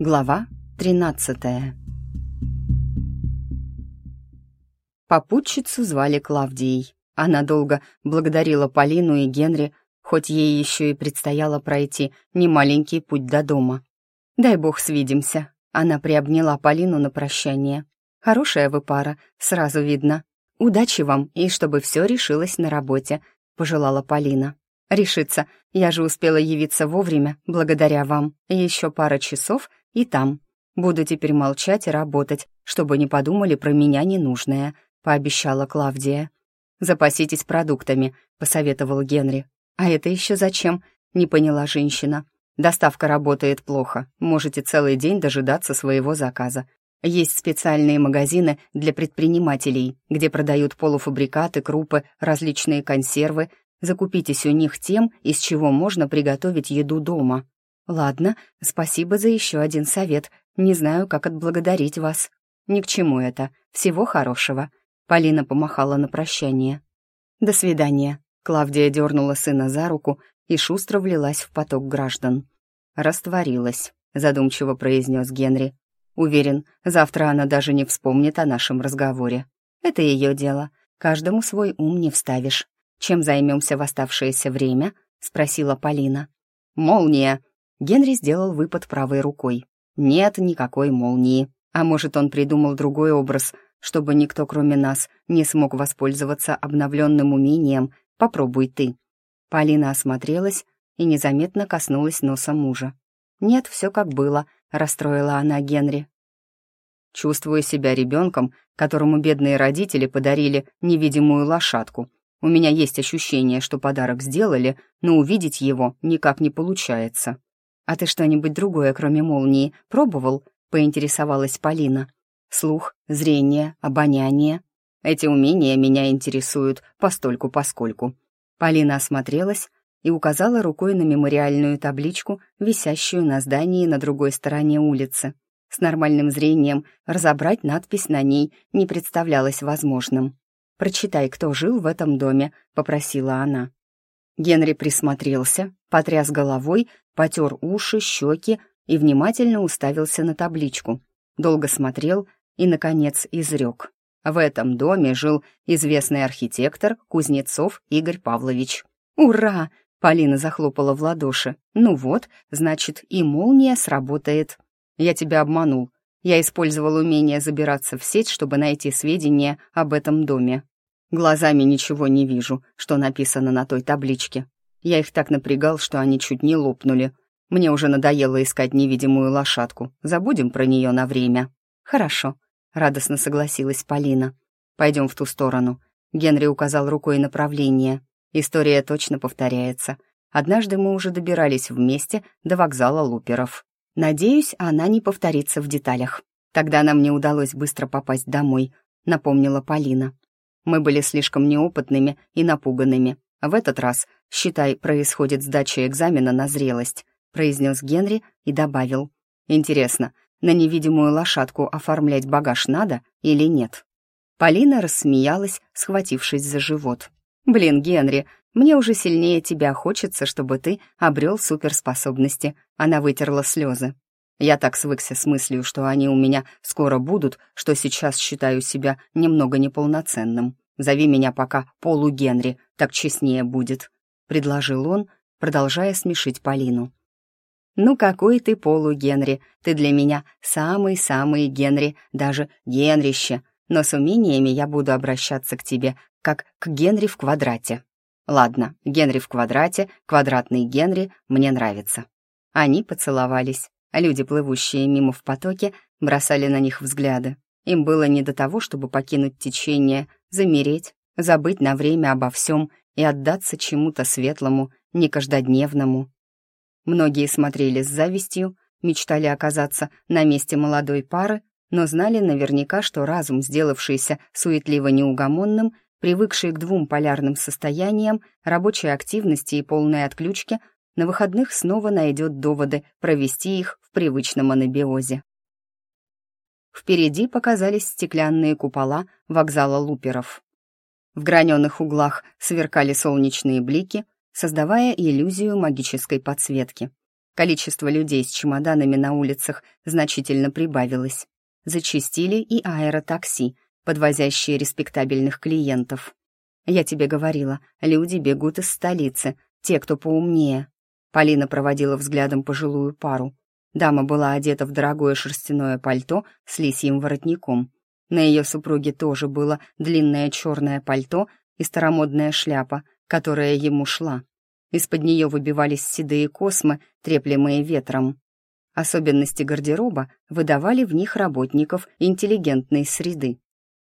Глава 13 Попутчицу звали Клавдией. Она долго благодарила Полину и Генри, хоть ей еще и предстояло пройти немаленький путь до дома. «Дай бог свидимся», — она приобняла Полину на прощание. «Хорошая вы пара, сразу видно. Удачи вам, и чтобы все решилось на работе», — пожелала Полина. «Решится. Я же успела явиться вовремя, благодаря вам. Еще пара часов, и там. Буду теперь молчать и работать, чтобы не подумали про меня ненужное», — пообещала Клавдия. «Запаситесь продуктами», — посоветовал Генри. «А это еще зачем?» — не поняла женщина. «Доставка работает плохо. Можете целый день дожидаться своего заказа. Есть специальные магазины для предпринимателей, где продают полуфабрикаты, крупы, различные консервы. Закупитесь у них тем, из чего можно приготовить еду дома. «Ладно, спасибо за еще один совет. Не знаю, как отблагодарить вас. Ни к чему это. Всего хорошего». Полина помахала на прощание. «До свидания». Клавдия дернула сына за руку и шустро влилась в поток граждан. «Растворилась», — задумчиво произнес Генри. «Уверен, завтра она даже не вспомнит о нашем разговоре. Это ее дело. Каждому свой ум не вставишь. Чем займемся в оставшееся время?» — спросила Полина. «Молния!» Генри сделал выпад правой рукой. Нет никакой молнии. А может, он придумал другой образ, чтобы никто, кроме нас, не смог воспользоваться обновленным умением. Попробуй ты. Полина осмотрелась и незаметно коснулась носа мужа. «Нет, все как было», — расстроила она Генри. «Чувствую себя ребенком, которому бедные родители подарили невидимую лошадку. У меня есть ощущение, что подарок сделали, но увидеть его никак не получается». «А ты что-нибудь другое, кроме молнии, пробовал?» — поинтересовалась Полина. «Слух, зрение, обоняние. Эти умения меня интересуют постольку-поскольку». Полина осмотрелась и указала рукой на мемориальную табличку, висящую на здании на другой стороне улицы. С нормальным зрением разобрать надпись на ней не представлялось возможным. «Прочитай, кто жил в этом доме», — попросила она. Генри присмотрелся, потряс головой, потер уши, щеки и внимательно уставился на табличку. Долго смотрел и, наконец, изрек. В этом доме жил известный архитектор Кузнецов Игорь Павлович. «Ура!» — Полина захлопала в ладоши. «Ну вот, значит, и молния сработает». «Я тебя обманул. Я использовал умение забираться в сеть, чтобы найти сведения об этом доме. Глазами ничего не вижу, что написано на той табличке. Я их так напрягал, что они чуть не лопнули. Мне уже надоело искать невидимую лошадку. Забудем про нее на время. Хорошо, радостно согласилась Полина. Пойдем в ту сторону. Генри указал рукой направление. История точно повторяется. Однажды мы уже добирались вместе до вокзала Луперов. Надеюсь, она не повторится в деталях. Тогда нам не удалось быстро попасть домой, напомнила Полина. Мы были слишком неопытными и напуганными. В этот раз, считай, происходит сдача экзамена на зрелость», произнес Генри и добавил. «Интересно, на невидимую лошадку оформлять багаж надо или нет?» Полина рассмеялась, схватившись за живот. «Блин, Генри, мне уже сильнее тебя хочется, чтобы ты обрел суперспособности». Она вытерла слезы. Я так свыкся с мыслью, что они у меня скоро будут, что сейчас считаю себя немного неполноценным. Зови меня пока Полу Генри, так честнее будет», — предложил он, продолжая смешить Полину. «Ну какой ты Полу Генри? Ты для меня самый-самый Генри, даже Генрище, но с умениями я буду обращаться к тебе, как к Генри в квадрате». «Ладно, Генри в квадрате, квадратный Генри, мне нравится». Они поцеловались. Люди, плывущие мимо в потоке, бросали на них взгляды. Им было не до того, чтобы покинуть течение, замереть, забыть на время обо всем и отдаться чему-то светлому, некаждодневному. Многие смотрели с завистью, мечтали оказаться на месте молодой пары, но знали наверняка, что разум, сделавшийся суетливо неугомонным, привыкший к двум полярным состояниям, рабочей активности и полной отключке, на выходных снова найдет доводы провести их в привычном анабиозе. Впереди показались стеклянные купола вокзала луперов. В граненых углах сверкали солнечные блики, создавая иллюзию магической подсветки. Количество людей с чемоданами на улицах значительно прибавилось. Зачистили и аэротакси, подвозящие респектабельных клиентов. Я тебе говорила, люди бегут из столицы, те, кто поумнее. Полина проводила взглядом пожилую пару. Дама была одета в дорогое шерстяное пальто с лисьим воротником. На ее супруге тоже было длинное черное пальто и старомодная шляпа, которая ему шла. Из-под нее выбивались седые космы, треплемые ветром. Особенности гардероба выдавали в них работников интеллигентной среды.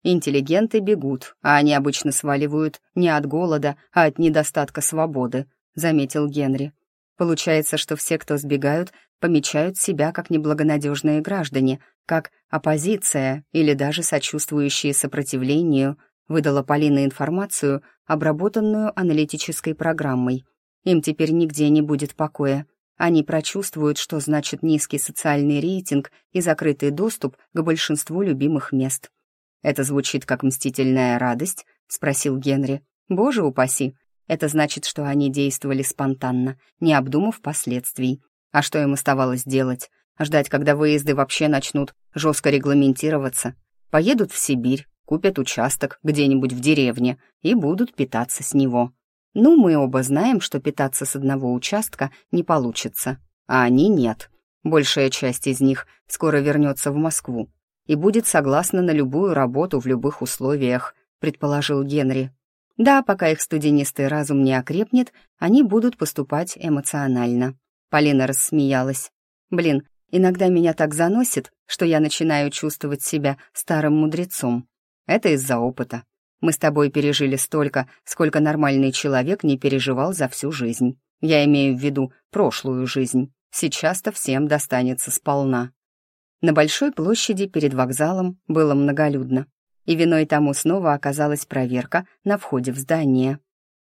Интеллигенты бегут, а они обычно сваливают не от голода, а от недостатка свободы, заметил Генри. Получается, что все, кто сбегают, помечают себя как неблагонадежные граждане, как оппозиция или даже сочувствующие сопротивлению, выдала Полина информацию, обработанную аналитической программой. Им теперь нигде не будет покоя. Они прочувствуют, что значит низкий социальный рейтинг и закрытый доступ к большинству любимых мест. «Это звучит как мстительная радость?» — спросил Генри. «Боже упаси! Это значит, что они действовали спонтанно, не обдумав последствий. А что им оставалось делать? Ждать, когда выезды вообще начнут жестко регламентироваться? Поедут в Сибирь, купят участок где-нибудь в деревне и будут питаться с него. Ну, мы оба знаем, что питаться с одного участка не получится, а они нет. Большая часть из них скоро вернется в Москву и будет согласна на любую работу в любых условиях, предположил Генри. Да, пока их студенистый разум не окрепнет, они будут поступать эмоционально. Полина рассмеялась. Блин, иногда меня так заносит, что я начинаю чувствовать себя старым мудрецом. Это из-за опыта. Мы с тобой пережили столько, сколько нормальный человек не переживал за всю жизнь. Я имею в виду прошлую жизнь. Сейчас-то всем достанется сполна. На большой площади перед вокзалом было многолюдно, и виной тому снова оказалась проверка на входе в здание.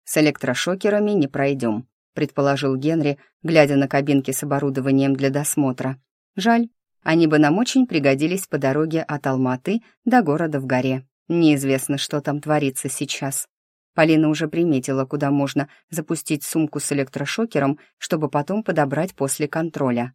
«С электрошокерами не пройдем», — предположил Генри, глядя на кабинки с оборудованием для досмотра. «Жаль, они бы нам очень пригодились по дороге от Алматы до города в горе. Неизвестно, что там творится сейчас. Полина уже приметила, куда можно запустить сумку с электрошокером, чтобы потом подобрать после контроля.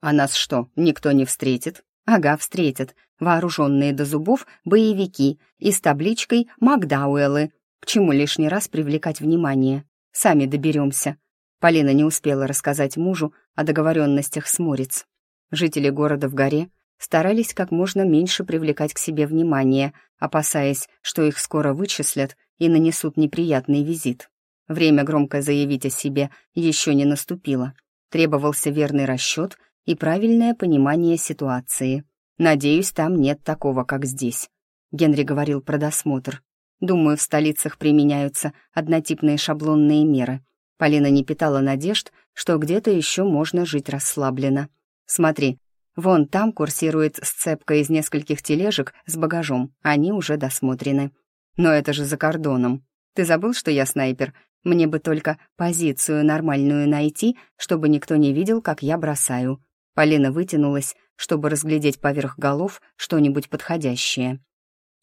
«А нас что, никто не встретит?» «Ага, встретят. Вооруженные до зубов боевики и с табличкой «Макдауэллы». К чему лишний раз привлекать внимание? Сами доберемся». Полина не успела рассказать мужу о договоренностях с Морец. Жители города в горе старались как можно меньше привлекать к себе внимание, опасаясь, что их скоро вычислят и нанесут неприятный визит. Время громко заявить о себе еще не наступило. Требовался верный расчет и правильное понимание ситуации. Надеюсь, там нет такого, как здесь. Генри говорил про досмотр. Думаю, в столицах применяются однотипные шаблонные меры. Полина не питала надежд, что где-то еще можно жить расслабленно. Смотри, Вон там курсирует сцепка из нескольких тележек с багажом, они уже досмотрены. Но это же за кордоном. Ты забыл, что я снайпер? Мне бы только позицию нормальную найти, чтобы никто не видел, как я бросаю. Полина вытянулась, чтобы разглядеть поверх голов что-нибудь подходящее.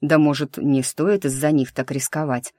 Да, может, не стоит из-за них так рисковать.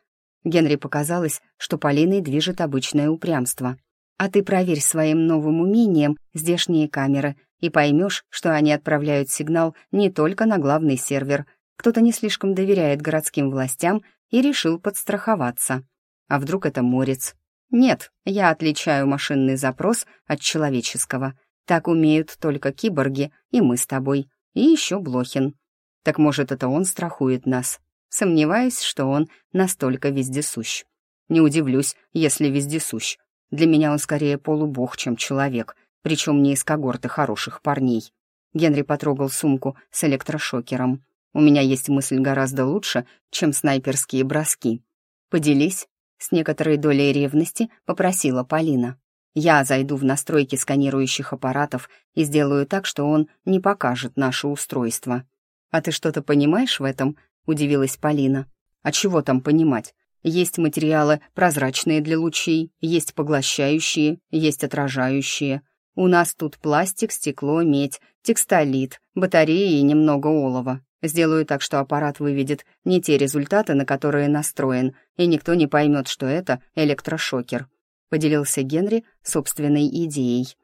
Генри показалось, что Полиной движет обычное упрямство. А ты проверь своим новым умением здешние камеры — и поймешь, что они отправляют сигнал не только на главный сервер. Кто-то не слишком доверяет городским властям и решил подстраховаться. А вдруг это морец? Нет, я отличаю машинный запрос от человеческого. Так умеют только киборги и мы с тобой, и еще Блохин. Так может, это он страхует нас? Сомневаюсь, что он настолько вездесущ. Не удивлюсь, если вездесущ. Для меня он скорее полубог, чем человек, причем не из когорты хороших парней. Генри потрогал сумку с электрошокером. «У меня есть мысль гораздо лучше, чем снайперские броски. Поделись». С некоторой долей ревности попросила Полина. «Я зайду в настройки сканирующих аппаратов и сделаю так, что он не покажет наше устройство». «А ты что-то понимаешь в этом?» — удивилась Полина. «А чего там понимать? Есть материалы прозрачные для лучей, есть поглощающие, есть отражающие. У нас тут пластик, стекло, медь, текстолит, батареи и немного олова. Сделаю так, что аппарат выведет не те результаты, на которые настроен, и никто не поймет, что это электрошокер», — поделился Генри собственной идеей.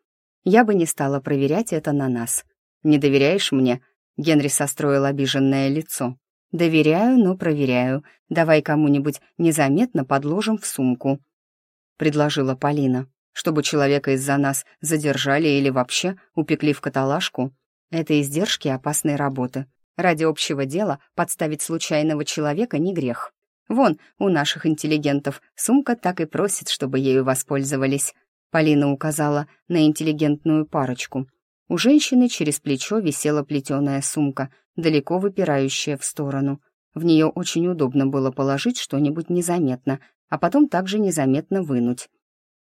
я бы не стала проверять это на нас. «Не доверяешь мне?» Генри состроил обиженное лицо. «Доверяю, но проверяю. Давай кому-нибудь незаметно подложим в сумку», — предложила Полина. «Чтобы человека из-за нас задержали или вообще упекли в каталажку. Это издержки опасной работы. Ради общего дела подставить случайного человека не грех. Вон, у наших интеллигентов сумка так и просит, чтобы ею воспользовались». Полина указала на интеллигентную парочку. У женщины через плечо висела плетеная сумка, далеко выпирающая в сторону. В нее очень удобно было положить что-нибудь незаметно, а потом также незаметно вынуть.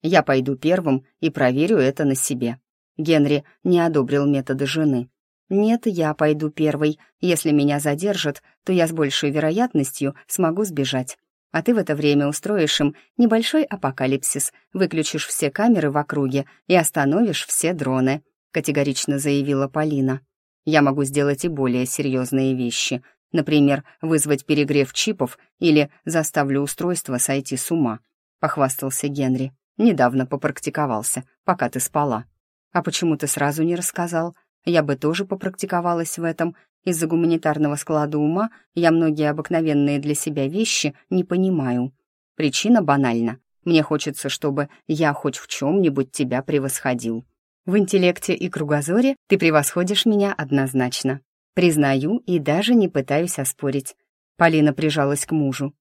«Я пойду первым и проверю это на себе». Генри не одобрил методы жены. «Нет, я пойду первой. Если меня задержат, то я с большей вероятностью смогу сбежать. А ты в это время устроишь им небольшой апокалипсис, выключишь все камеры в округе и остановишь все дроны», — категорично заявила Полина. «Я могу сделать и более серьезные вещи. Например, вызвать перегрев чипов или заставлю устройство сойти с ума», — похвастался Генри. «Недавно попрактиковался, пока ты спала». «А почему ты сразу не рассказал?» Я бы тоже попрактиковалась в этом. Из-за гуманитарного склада ума я многие обыкновенные для себя вещи не понимаю. Причина банальна. Мне хочется, чтобы я хоть в чем-нибудь тебя превосходил. В интеллекте и кругозоре ты превосходишь меня однозначно. Признаю и даже не пытаюсь оспорить. Полина прижалась к мужу.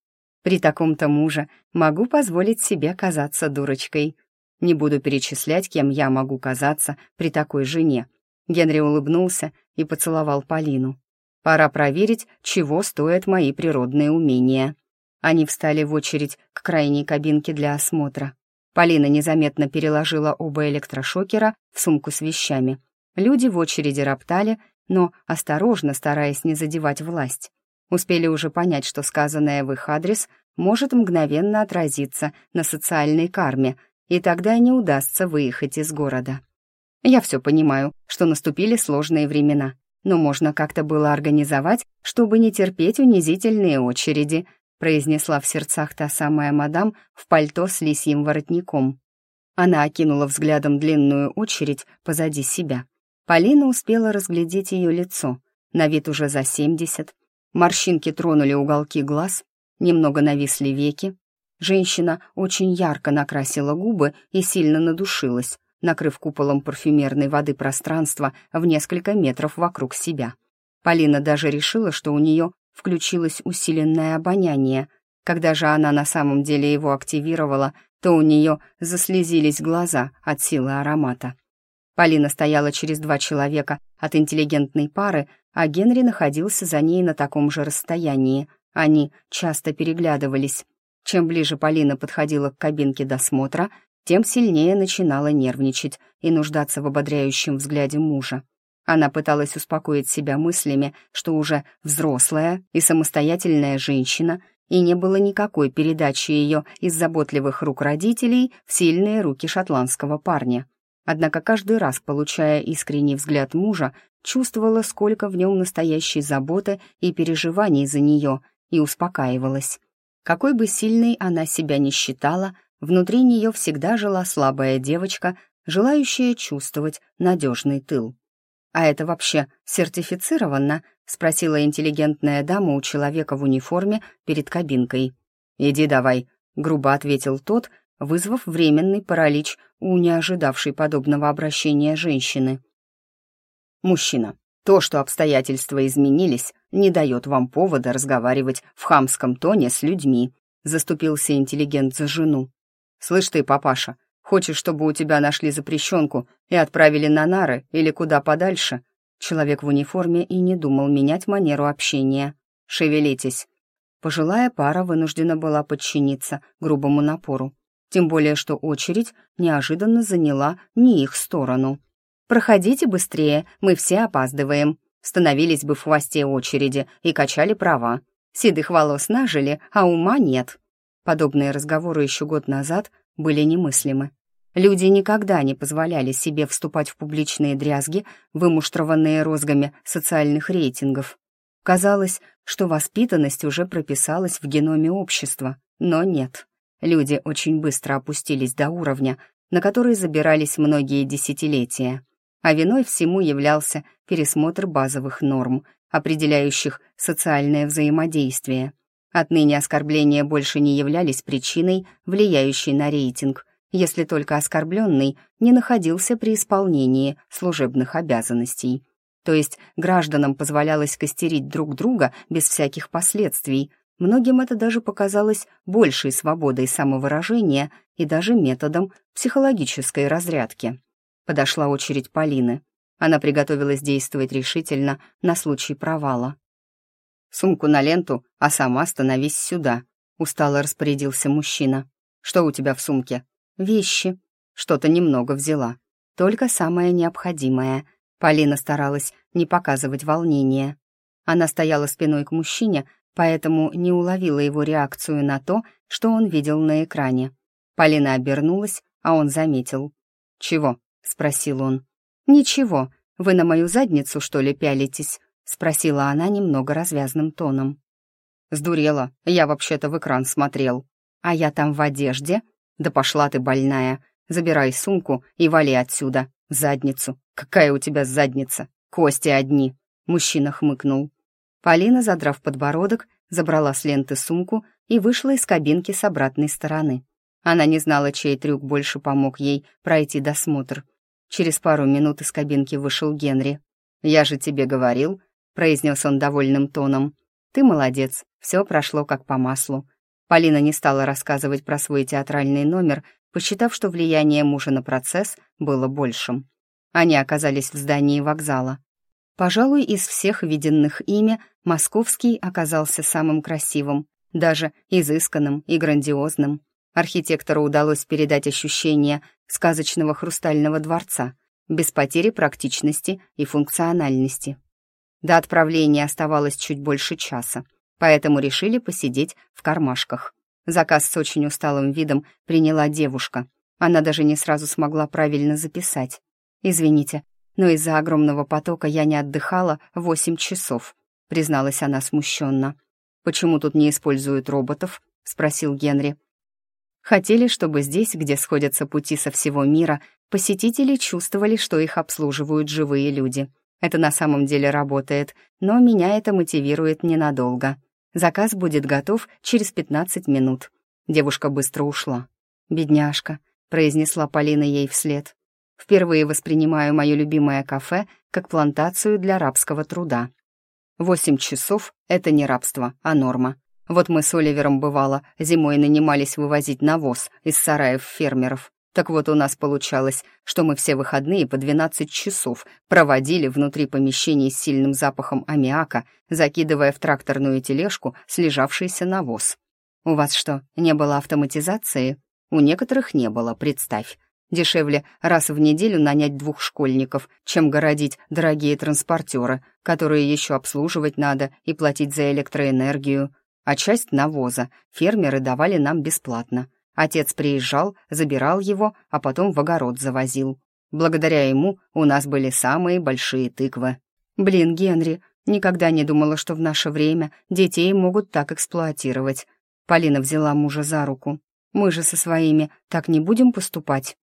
При таком-то муже могу позволить себе казаться дурочкой. Не буду перечислять, кем я могу казаться при такой жене, Генри улыбнулся и поцеловал Полину. «Пора проверить, чего стоят мои природные умения». Они встали в очередь к крайней кабинке для осмотра. Полина незаметно переложила оба электрошокера в сумку с вещами. Люди в очереди роптали, но осторожно, стараясь не задевать власть. Успели уже понять, что сказанное в их адрес может мгновенно отразиться на социальной карме, и тогда не удастся выехать из города. Я все понимаю, что наступили сложные времена, но можно как-то было организовать, чтобы не терпеть унизительные очереди», произнесла в сердцах та самая мадам в пальто с лисьим воротником. Она окинула взглядом длинную очередь позади себя. Полина успела разглядеть ее лицо, на вид уже за семьдесят. Морщинки тронули уголки глаз, немного нависли веки. Женщина очень ярко накрасила губы и сильно надушилась, накрыв куполом парфюмерной воды пространство в несколько метров вокруг себя. Полина даже решила, что у нее включилось усиленное обоняние. Когда же она на самом деле его активировала, то у нее заслезились глаза от силы аромата. Полина стояла через два человека от интеллигентной пары, а Генри находился за ней на таком же расстоянии. Они часто переглядывались. Чем ближе Полина подходила к кабинке досмотра, тем сильнее начинала нервничать и нуждаться в ободряющем взгляде мужа. Она пыталась успокоить себя мыслями, что уже взрослая и самостоятельная женщина, и не было никакой передачи ее из заботливых рук родителей в сильные руки шотландского парня. Однако каждый раз, получая искренний взгляд мужа, чувствовала, сколько в нем настоящей заботы и переживаний за нее, и успокаивалась. Какой бы сильной она себя ни считала, Внутри нее всегда жила слабая девочка, желающая чувствовать надежный тыл. «А это вообще сертифицировано?» — спросила интеллигентная дама у человека в униформе перед кабинкой. «Иди давай», — грубо ответил тот, вызвав временный паралич у неожидавшей подобного обращения женщины. «Мужчина, то, что обстоятельства изменились, не дает вам повода разговаривать в хамском тоне с людьми», — заступился интеллигент за жену. «Слышь ты, папаша, хочешь, чтобы у тебя нашли запрещенку и отправили на нары или куда подальше?» Человек в униформе и не думал менять манеру общения. «Шевелитесь». Пожилая пара вынуждена была подчиниться грубому напору. Тем более, что очередь неожиданно заняла не их сторону. «Проходите быстрее, мы все опаздываем», становились бы в хвосте очереди и качали права. Седых волос нажили, а ума нет. Подобные разговоры еще год назад были немыслимы. Люди никогда не позволяли себе вступать в публичные дрязги, вымуштрованные розгами социальных рейтингов. Казалось, что воспитанность уже прописалась в геноме общества, но нет. Люди очень быстро опустились до уровня, на который забирались многие десятилетия. А виной всему являлся пересмотр базовых норм, определяющих социальное взаимодействие. Отныне оскорбления больше не являлись причиной, влияющей на рейтинг, если только оскорбленный не находился при исполнении служебных обязанностей. То есть гражданам позволялось костерить друг друга без всяких последствий. Многим это даже показалось большей свободой самовыражения и даже методом психологической разрядки. Подошла очередь Полины. Она приготовилась действовать решительно на случай провала. «Сумку на ленту, а сама становись сюда», — устало распорядился мужчина. «Что у тебя в сумке?» «Вещи». Что-то немного взяла. Только самое необходимое. Полина старалась не показывать волнения. Она стояла спиной к мужчине, поэтому не уловила его реакцию на то, что он видел на экране. Полина обернулась, а он заметил. «Чего?» — спросил он. «Ничего. Вы на мою задницу, что ли, пялитесь?» — спросила она немного развязным тоном. «Сдурела. Я вообще-то в экран смотрел. А я там в одежде? Да пошла ты, больная. Забирай сумку и вали отсюда. Задницу. Какая у тебя задница? Кости одни!» Мужчина хмыкнул. Полина, задрав подбородок, забрала с ленты сумку и вышла из кабинки с обратной стороны. Она не знала, чей трюк больше помог ей пройти досмотр. Через пару минут из кабинки вышел Генри. «Я же тебе говорил», — произнес он довольным тоном. «Ты молодец, все прошло как по маслу». Полина не стала рассказывать про свой театральный номер, посчитав, что влияние мужа на процесс было большим. Они оказались в здании вокзала. Пожалуй, из всех виденных ими московский оказался самым красивым, даже изысканным и грандиозным. Архитектору удалось передать ощущение сказочного хрустального дворца без потери практичности и функциональности. До отправления оставалось чуть больше часа, поэтому решили посидеть в кармашках. Заказ с очень усталым видом приняла девушка. Она даже не сразу смогла правильно записать. «Извините, но из-за огромного потока я не отдыхала восемь часов», призналась она смущенно. «Почему тут не используют роботов?» — спросил Генри. Хотели, чтобы здесь, где сходятся пути со всего мира, посетители чувствовали, что их обслуживают живые люди. Это на самом деле работает, но меня это мотивирует ненадолго. Заказ будет готов через 15 минут. Девушка быстро ушла. «Бедняжка», — произнесла Полина ей вслед. Впервые воспринимаю мое любимое кафе как плантацию для рабского труда. Восемь часов — это не рабство, а норма. Вот мы с Оливером, бывало, зимой нанимались вывозить навоз из сараев фермеров. Так вот у нас получалось, что мы все выходные по 12 часов проводили внутри помещений с сильным запахом аммиака, закидывая в тракторную тележку слежавшийся навоз. У вас что, не было автоматизации? У некоторых не было, представь. Дешевле раз в неделю нанять двух школьников, чем городить дорогие транспортеры, которые еще обслуживать надо и платить за электроэнергию. А часть навоза фермеры давали нам бесплатно. Отец приезжал, забирал его, а потом в огород завозил. Благодаря ему у нас были самые большие тыквы. Блин, Генри, никогда не думала, что в наше время детей могут так эксплуатировать. Полина взяла мужа за руку. Мы же со своими так не будем поступать.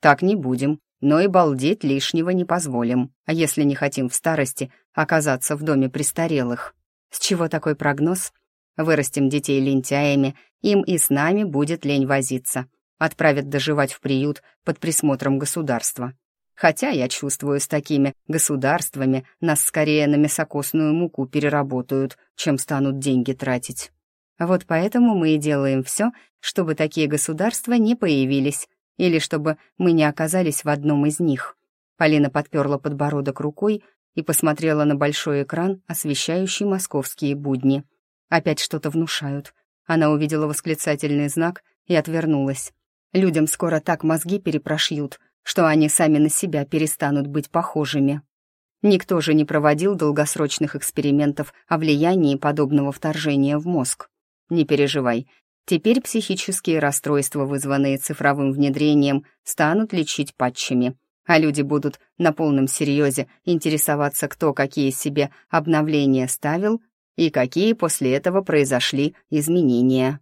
Так не будем, но и балдеть лишнего не позволим, а если не хотим в старости оказаться в доме престарелых. С чего такой прогноз? Вырастим детей лентяями, им и с нами будет лень возиться. Отправят доживать в приют под присмотром государства. Хотя я чувствую, с такими государствами нас скорее на мясокосную муку переработают, чем станут деньги тратить. Вот поэтому мы и делаем все, чтобы такие государства не появились, или чтобы мы не оказались в одном из них. Полина подперла подбородок рукой и посмотрела на большой экран, освещающий московские будни. Опять что-то внушают. Она увидела восклицательный знак и отвернулась. Людям скоро так мозги перепрошьют, что они сами на себя перестанут быть похожими. Никто же не проводил долгосрочных экспериментов о влиянии подобного вторжения в мозг. Не переживай, Теперь психические расстройства, вызванные цифровым внедрением, станут лечить патчами, а люди будут на полном серьезе интересоваться, кто какие себе обновления ставил и какие после этого произошли изменения.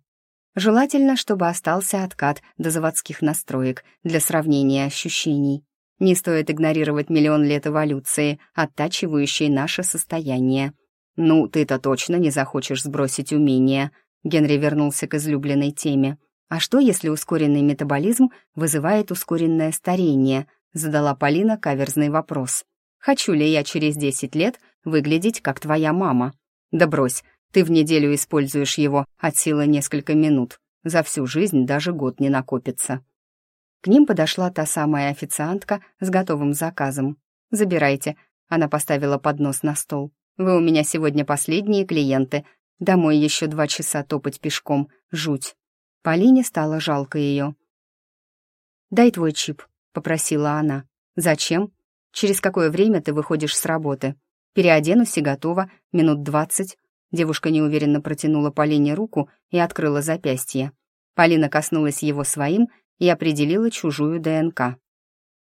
Желательно, чтобы остался откат до заводских настроек для сравнения ощущений. Не стоит игнорировать миллион лет эволюции, оттачивающей наше состояние. «Ну, ты-то точно не захочешь сбросить умения», — Генри вернулся к излюбленной теме. «А что, если ускоренный метаболизм вызывает ускоренное старение?» — задала Полина каверзный вопрос. «Хочу ли я через десять лет выглядеть как твоя мама?» «Да брось, ты в неделю используешь его от силы несколько минут. За всю жизнь даже год не накопится». К ним подошла та самая официантка с готовым заказом. «Забирайте», — она поставила поднос на стол. «Вы у меня сегодня последние клиенты. Домой еще два часа топать пешком. Жуть». Полине стало жалко ее. «Дай твой чип», — попросила она. «Зачем? Через какое время ты выходишь с работы? Переоденусь и готова. Минут двадцать. Девушка неуверенно протянула Полине руку и открыла запястье. Полина коснулась его своим и определила чужую ДНК.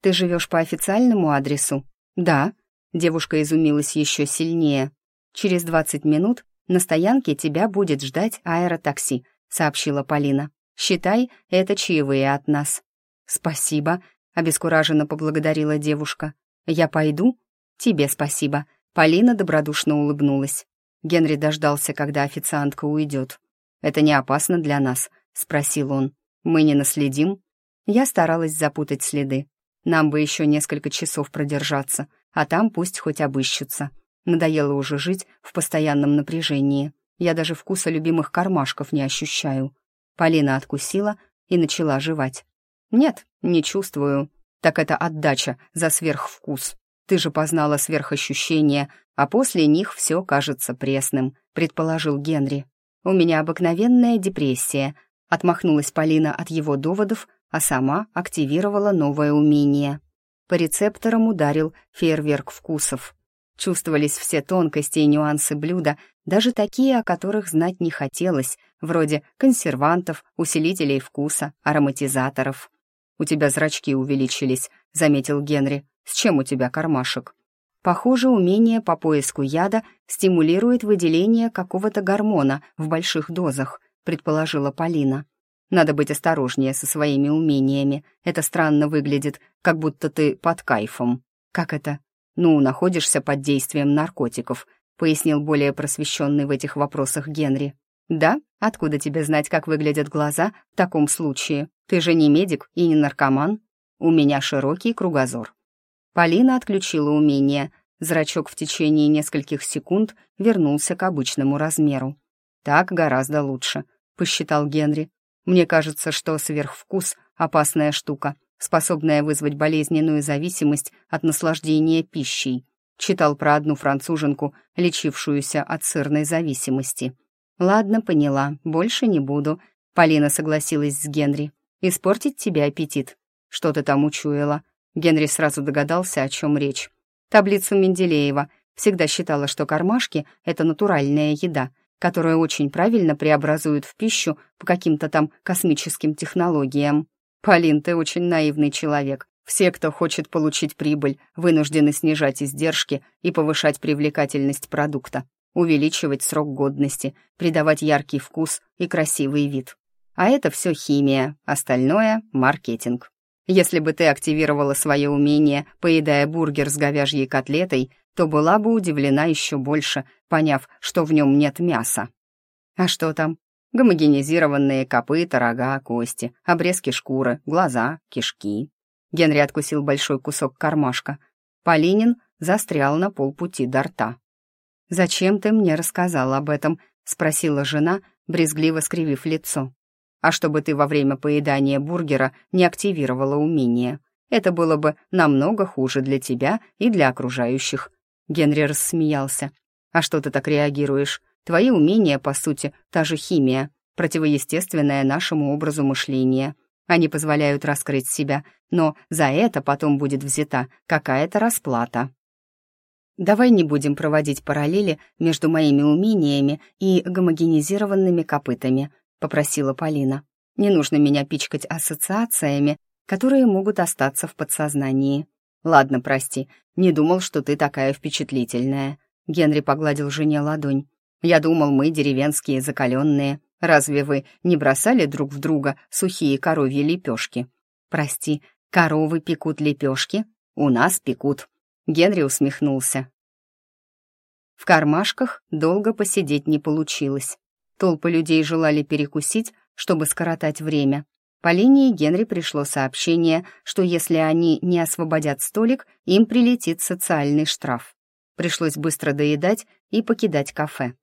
«Ты живешь по официальному адресу?» «Да». Девушка изумилась еще сильнее. «Через двадцать минут на стоянке тебя будет ждать аэротакси», — сообщила Полина. «Считай, это чаевые от нас». «Спасибо», — обескураженно поблагодарила девушка. «Я пойду?» «Тебе спасибо». Полина добродушно улыбнулась. Генри дождался, когда официантка уйдет. «Это не опасно для нас?» — спросил он. «Мы не наследим?» Я старалась запутать следы. Нам бы еще несколько часов продержаться, а там пусть хоть обыщутся. Надоело уже жить в постоянном напряжении. Я даже вкуса любимых кармашков не ощущаю. Полина откусила и начала жевать. «Нет, не чувствую. Так это отдача за сверхвкус. Ты же познала сверхощущения, а после них все кажется пресным», — предположил Генри. «У меня обыкновенная депрессия», — отмахнулась Полина от его доводов, а сама активировала новое умение. По рецепторам ударил фейерверк вкусов. Чувствовались все тонкости и нюансы блюда, даже такие, о которых знать не хотелось, вроде консервантов, усилителей вкуса, ароматизаторов. «У тебя зрачки увеличились», — заметил Генри. «С чем у тебя кармашек?» Похоже, умение по поиску яда стимулирует выделение какого-то гормона в больших дозах, предположила Полина. Надо быть осторожнее со своими умениями. Это странно выглядит, как будто ты под кайфом. Как это? Ну, находишься под действием наркотиков, пояснил более просвещенный в этих вопросах Генри. Да? Откуда тебе знать, как выглядят глаза в таком случае? Ты же не медик и не наркоман. У меня широкий кругозор. Полина отключила умение. Зрачок в течение нескольких секунд вернулся к обычному размеру. «Так гораздо лучше», — посчитал Генри. «Мне кажется, что сверхвкус — опасная штука, способная вызвать болезненную зависимость от наслаждения пищей». Читал про одну француженку, лечившуюся от сырной зависимости. «Ладно, поняла, больше не буду», — Полина согласилась с Генри. «Испортить тебе аппетит. Что ты там учуяла?» Генри сразу догадался, о чем речь. Таблицу Менделеева всегда считала, что кармашки — это натуральная еда, которая очень правильно преобразуют в пищу по каким-то там космическим технологиям. Полин, ты очень наивный человек. Все, кто хочет получить прибыль, вынуждены снижать издержки и повышать привлекательность продукта, увеличивать срок годности, придавать яркий вкус и красивый вид. А это все химия, остальное — маркетинг. Если бы ты активировала свое умение, поедая бургер с говяжьей котлетой, то была бы удивлена еще больше, поняв, что в нем нет мяса. А что там? Гомогенизированные копыта, рога, кости, обрезки шкуры, глаза, кишки. Генри откусил большой кусок кармашка. Полинин застрял на полпути до рта. «Зачем ты мне рассказал об этом?» — спросила жена, брезгливо скривив лицо а чтобы ты во время поедания бургера не активировала умение. Это было бы намного хуже для тебя и для окружающих». Генри рассмеялся. «А что ты так реагируешь? Твои умения, по сути, та же химия, противоестественная нашему образу мышления. Они позволяют раскрыть себя, но за это потом будет взята какая-то расплата». Давай не будем проводить параллели между моими умениями и гомогенизированными копытами, — попросила Полина. «Не нужно меня пичкать ассоциациями, которые могут остаться в подсознании». «Ладно, прости, не думал, что ты такая впечатлительная». Генри погладил жене ладонь. «Я думал, мы деревенские, закаленные. Разве вы не бросали друг в друга сухие коровьи лепешки? Прости, коровы пекут лепешки? У нас пекут. Генри усмехнулся. В кармашках долго посидеть не получилось. Толпы людей желали перекусить, чтобы скоротать время. По линии Генри пришло сообщение, что если они не освободят столик, им прилетит социальный штраф. Пришлось быстро доедать и покидать кафе.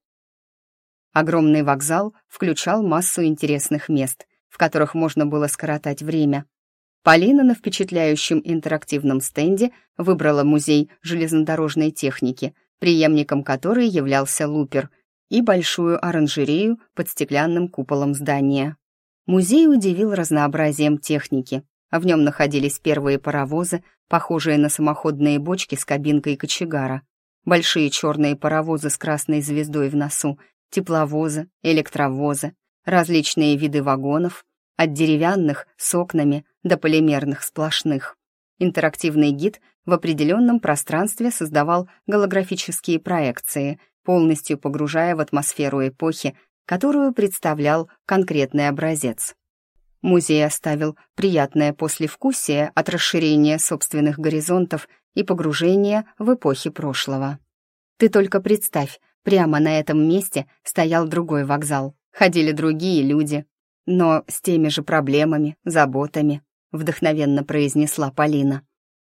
Огромный вокзал включал массу интересных мест, в которых можно было скоротать время. Полина на впечатляющем интерактивном стенде выбрала музей железнодорожной техники, преемником которой являлся Лупер, и большую оранжерею под стеклянным куполом здания. Музей удивил разнообразием техники. В нем находились первые паровозы, похожие на самоходные бочки с кабинкой кочегара, большие черные паровозы с красной звездой в носу, тепловозы, электровозы, различные виды вагонов, от деревянных с окнами до полимерных сплошных. Интерактивный гид в определенном пространстве создавал голографические проекции — полностью погружая в атмосферу эпохи, которую представлял конкретный образец. Музей оставил приятное послевкусие от расширения собственных горизонтов и погружения в эпохи прошлого. Ты только представь, прямо на этом месте стоял другой вокзал, ходили другие люди, но с теми же проблемами, заботами, вдохновенно произнесла Полина.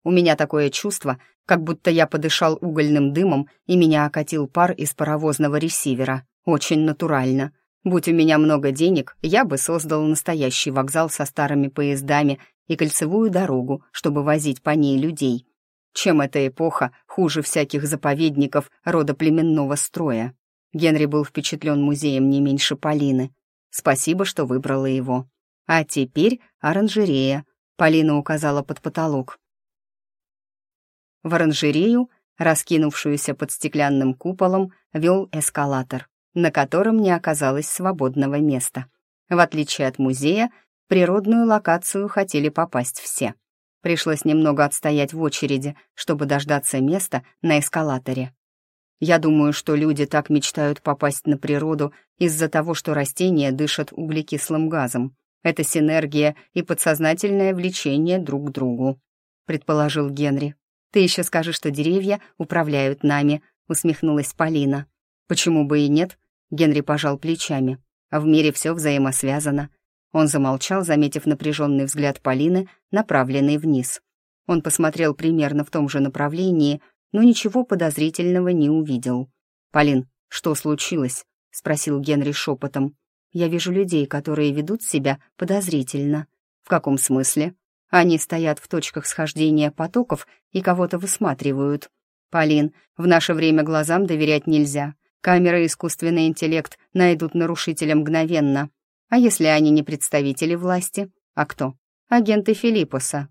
У меня такое чувство, как будто я подышал угольным дымом и меня окатил пар из паровозного ресивера. Очень натурально. Будь у меня много денег, я бы создал настоящий вокзал со старыми поездами и кольцевую дорогу, чтобы возить по ней людей. Чем эта эпоха хуже всяких заповедников рода племенного строя? Генри был впечатлен музеем не меньше Полины. Спасибо, что выбрала его. А теперь оранжерея. Полина указала под потолок. В оранжерею, раскинувшуюся под стеклянным куполом, вел эскалатор, на котором не оказалось свободного места. В отличие от музея, в природную локацию хотели попасть все. Пришлось немного отстоять в очереди, чтобы дождаться места на эскалаторе. Я думаю, что люди так мечтают попасть на природу из-за того, что растения дышат углекислым газом. Это синергия и подсознательное влечение друг к другу, предположил Генри. «Ты еще скажешь, что деревья управляют нами», — усмехнулась Полина. «Почему бы и нет?» — Генри пожал плечами. «В мире все взаимосвязано». Он замолчал, заметив напряженный взгляд Полины, направленный вниз. Он посмотрел примерно в том же направлении, но ничего подозрительного не увидел. «Полин, что случилось?» — спросил Генри шепотом. «Я вижу людей, которые ведут себя подозрительно». «В каком смысле?» Они стоят в точках схождения потоков и кого-то высматривают. Полин, в наше время глазам доверять нельзя. Камера и искусственный интеллект найдут нарушителя мгновенно. А если они не представители власти? А кто? Агенты Филиппоса.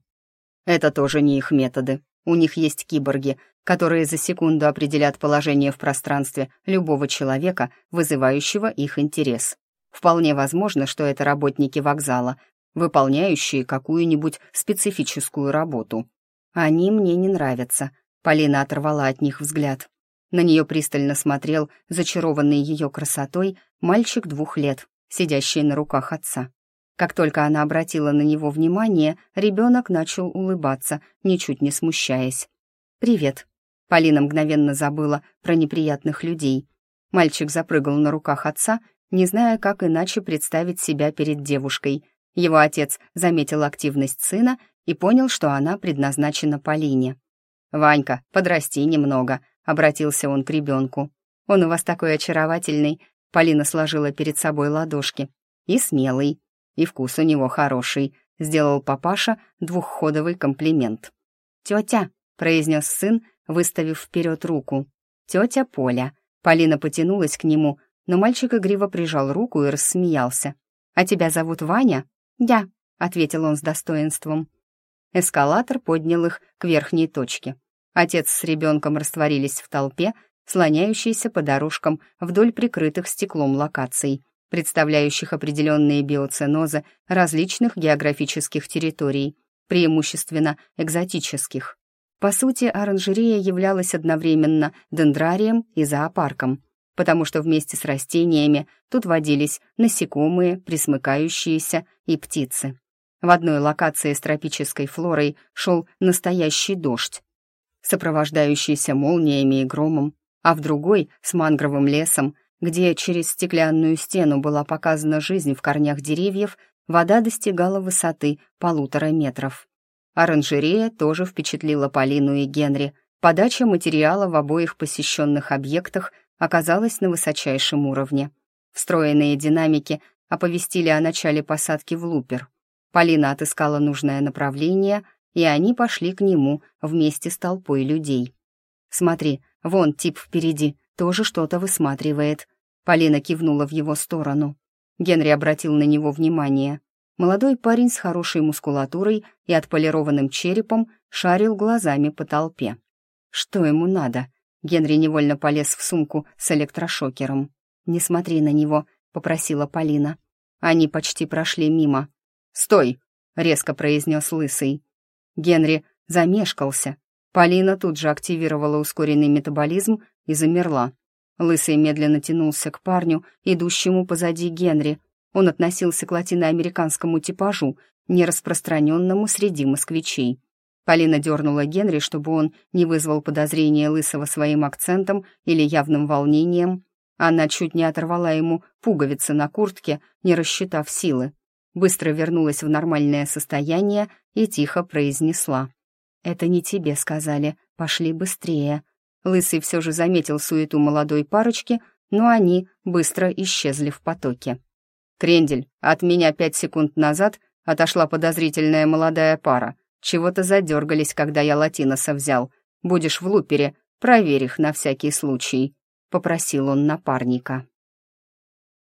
Это тоже не их методы. У них есть киборги, которые за секунду определят положение в пространстве любого человека, вызывающего их интерес. Вполне возможно, что это работники вокзала, выполняющие какую-нибудь специфическую работу. Они мне не нравятся. Полина оторвала от них взгляд. На нее пристально смотрел, зачарованный ее красотой, мальчик двух лет, сидящий на руках отца. Как только она обратила на него внимание, ребенок начал улыбаться, ничуть не смущаясь. «Привет». Полина мгновенно забыла про неприятных людей. Мальчик запрыгал на руках отца, не зная, как иначе представить себя перед девушкой — его отец заметил активность сына и понял, что она предназначена Полине. «Ванька, подрасти немного», — обратился он к ребенку. «Он у вас такой очаровательный», — Полина сложила перед собой ладошки. «И смелый, и вкус у него хороший», — сделал папаша двухходовый комплимент. «Тетя», — произнес сын, выставив вперед руку. «Тетя Поля». Полина потянулась к нему, но мальчик игриво прижал руку и рассмеялся. «А тебя зовут Ваня?» «Я», — ответил он с достоинством. Эскалатор поднял их к верхней точке. Отец с ребенком растворились в толпе, слоняющейся по дорожкам вдоль прикрытых стеклом локаций, представляющих определенные биоценозы различных географических территорий, преимущественно экзотических. По сути, оранжерея являлась одновременно дендрарием и зоопарком. Потому что вместе с растениями тут водились насекомые, присмыкающиеся и птицы. В одной локации с тропической флорой шел настоящий дождь, сопровождающийся молниями и громом, а в другой — с мангровым лесом, где через стеклянную стену была показана жизнь в корнях деревьев, вода достигала высоты полутора метров. Оранжерея тоже впечатлила Полину и Генри. Подача материала в обоих посещенных объектах оказалась на высочайшем уровне. Встроенные динамики оповестили о начале посадки в лупер. Полина отыскала нужное направление, и они пошли к нему вместе с толпой людей. «Смотри, вон тип впереди, тоже что-то высматривает». Полина кивнула в его сторону. Генри обратил на него внимание. Молодой парень с хорошей мускулатурой и отполированным черепом шарил глазами по толпе. Что ему надо? Генри невольно полез в сумку с электрошокером. «Не смотри на него», — попросила Полина. Они почти прошли мимо. «Стой!» — резко произнес Лысый. Генри замешкался. Полина тут же активировала ускоренный метаболизм и замерла. Лысый медленно тянулся к парню, идущему позади Генри. Он относился к латиноамериканскому типажу, не распространенному среди москвичей. Полина дернула Генри, чтобы он не вызвал подозрения Лысого своим акцентом или явным волнением. Она чуть не оторвала ему пуговицы на куртке, не рассчитав силы. Быстро вернулась в нормальное состояние и тихо произнесла. «Это не тебе сказали, пошли быстрее». Лысый все же заметил суету молодой парочки, но они быстро исчезли в потоке. «Крендель, от меня пять секунд назад отошла подозрительная молодая пара. Чего-то задергались, когда я латиноса взял. Будешь в лупере, проверь их на всякий случай», — попросил он напарника.